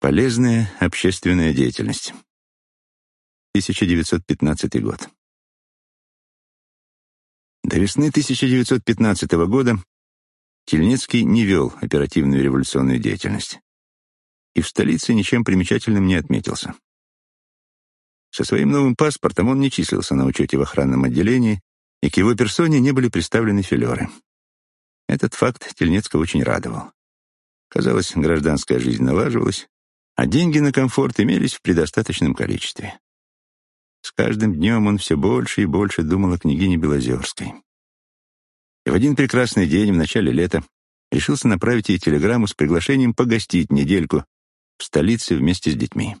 Полезная общественная деятельность. 1915 год. До весны 1915 года Тельнецкий не вел оперативную революционную деятельность и в столице ничем примечательным не отметился. Со своим новым паспортом он не числился на учете в охранном отделении, и к его персоне не были представлены филеры. Этот факт Тельнецкого очень радовал. Казалось, гражданская жизнь налаживалась, а деньги на комфорт имелись в предостаточном количестве. С каждым днем он все больше и больше думал о княгине Белозерской. И в один прекрасный день в начале лета решился направить ей телеграмму с приглашением погостить недельку в столице вместе с детьми.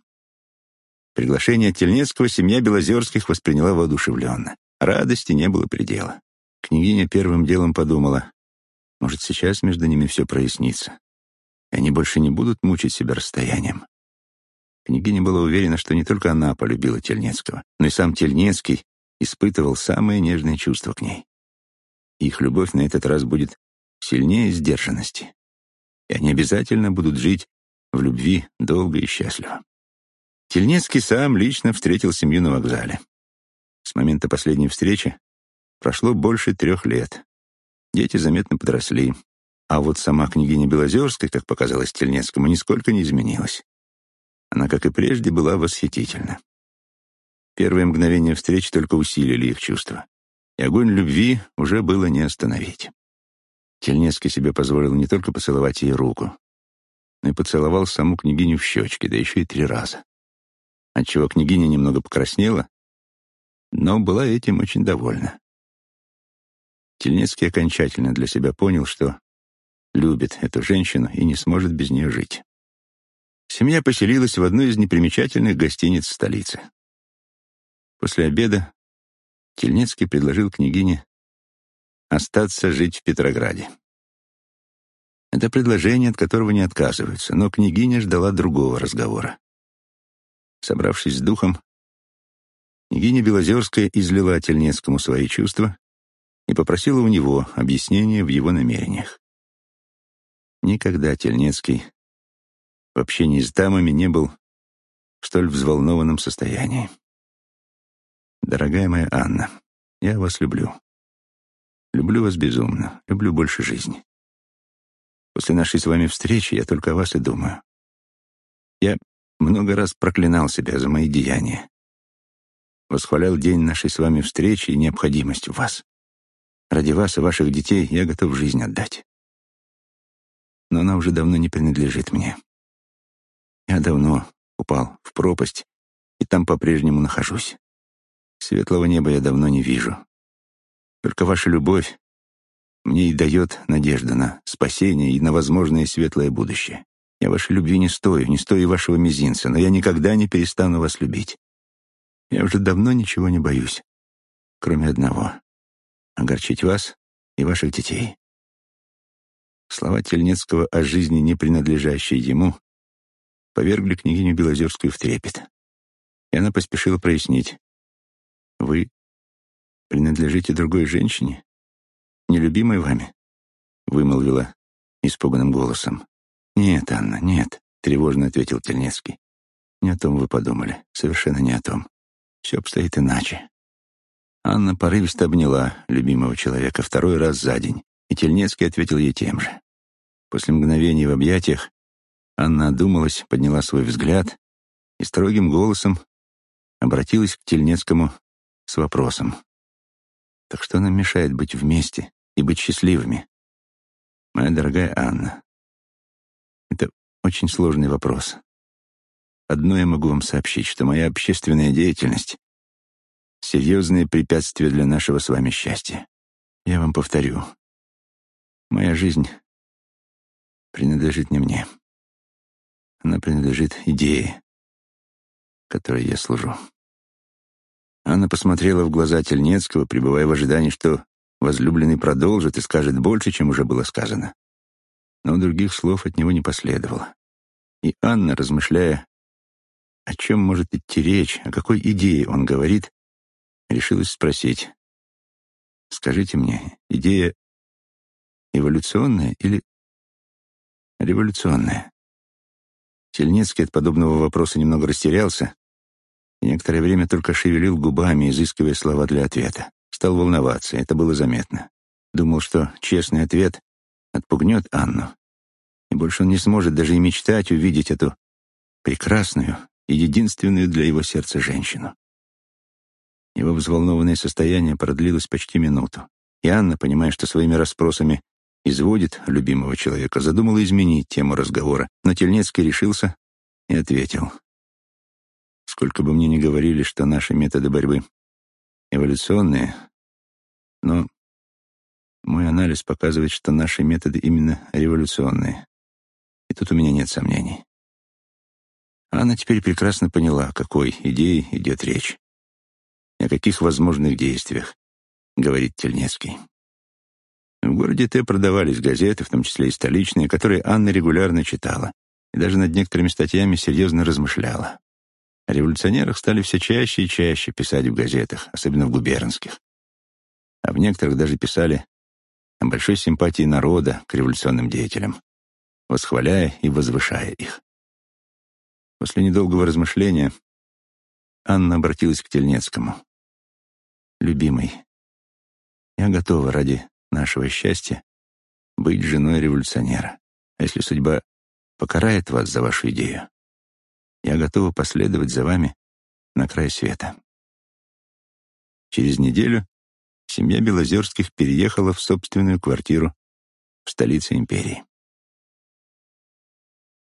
Приглашение Тельнецкого семья Белозерских восприняла воодушевленно. Радости не было предела. Княгиня первым делом подумала, может, сейчас между ними все прояснится, и они больше не будут мучить себя расстоянием. Княгиня была уверена, что не только она полюбила Тельнецкого, но и сам Тельнецкий испытывал самые нежные чувства к ней. Их любовь на этот раз будет сильнее сдержанности, и они обязательно будут жить в любви долго и счастливо. Тельнецкий сам лично встретил семью на вокзале. С момента последней встречи прошло больше трех лет. Дети заметно подросли, а вот сама княгиня Белозерская, как показалось Тельнецкому, нисколько не изменилась. Она, как и прежде, была восхитительна. Первые мгновения встреч только усилили их чувства, и огонь любви уже было не остановить. Тельнецкий себе позволил не только поцеловать ей руку, но и поцеловал саму княгиню в щечки, да еще и три раза. Отчего княгиня немного покраснела, но была этим очень довольна. Тельнецкий окончательно для себя понял, что любит эту женщину и не сможет без нее жить. Семья поселилась в одной из непримечательных гостиниц столицы. После обеда Тельнецкий предложил княгине остаться жить в Петрограде. Это предложение, от которого не отказываются, но княгиня ждала другого разговора. Собравшись с духом, княгиня Белозерская излила Тельнецкому свои чувства и попросила у него объяснения в его намерениях. Никогда Тельнецкий в общении с дамами не был в столь взволнованном состоянии. Дорогая моя Анна, я вас люблю. Люблю вас безумно, люблю больше жизни. После нашей с вами встречи я только о вас и думаю. Я много раз проклинал себя за мои деяния. Восхвалял день нашей с вами встречи и необходимость в вас. Ради вас и ваших детей я готов жизнь отдать. Но она уже давно не принадлежит мне. Я давно упал в пропасть, и там по-прежнему нахожусь. Светлого неба я давно не вижу. Только ваша любовь мне и дает надежду на спасение и на возможное светлое будущее. Я вашей любви не стою, не стою вашего мизинца, но я никогда не перестану вас любить. Я уже давно ничего не боюсь, кроме одного — огорчить вас и ваших детей. Слова Тельнецкого о жизни, не принадлежащей ему, повергли княгиню Белозерскую в трепет. И она поспешила прояснить. «Вы принадлежите другой женщине, нелюбимой вами?» — вымолвила испуганным голосом. «Нет, Анна, нет», — тревожно ответил Тельнецкий. «Не о том вы подумали, совершенно не о том. Все обстоит иначе». Анна порывисто обняла любимого человека второй раз за день, и Тельнецкий ответил ей тем же. После мгновений в объятиях Анна одумалась, подняла свой взгляд и строгим голосом обратилась к Тельнецкому с вопросом. «Так что нам мешает быть вместе и быть счастливыми?» «Моя дорогая Анна, это очень сложный вопрос. Одно я могу вам сообщить, что моя общественная деятельность — серьезные препятствия для нашего с вами счастья. Я вам повторю. Моя жизнь принадлежит не мне. Она принадлежит идее, которой я служу. Анна посмотрела в глаза Тельнецкого, пребывая в ожидании, что возлюбленный продолжит и скажет больше, чем уже было сказано. Но других слов от него не последовало. И Анна, размышляя, о чем может идти речь, о какой идее он говорит, решилась спросить. «Скажите мне, идея эволюционная или революционная?» Сельницкий от подобного вопроса немного растерялся и некоторое время только шевелил губами, изыскивая слова для ответа. Стал волноваться, это было заметно. Думал, что честный ответ отпугнет Анну, и больше он не сможет даже и мечтать увидеть эту прекрасную и единственную для его сердца женщину. Его взволнованное состояние продлилось почти минуту, и Анна, понимая, что своими расспросами изводит любимого человека, задумала изменить тему разговора, но Тельнецкий решился и ответил. «Сколько бы мне ни говорили, что наши методы борьбы эволюционные, но мой анализ показывает, что наши методы именно революционные. И тут у меня нет сомнений. Анна теперь прекрасно поняла, о какой идее идет речь. О каких возможных действиях, говорит Тельнецкий. В городе Т продавались газеты, в том числе и столичные, которые Анна регулярно читала, и даже над некоторыми статьями серьезно размышляла. О революционерах стали все чаще и чаще писать в газетах, особенно в губернских. А в некоторых даже писали о большой симпатии народа к революционным деятелям, восхваляя и возвышая их. После недолгого размышления Анна обратилась к Тельнецкому. «Любимый, я готова ради нашего счастья быть женой революционера. А если судьба покарает вас за вашу идею, я готова последовать за вами на край света. Через неделю семья Белозерских переехала в собственную квартиру в столице империи.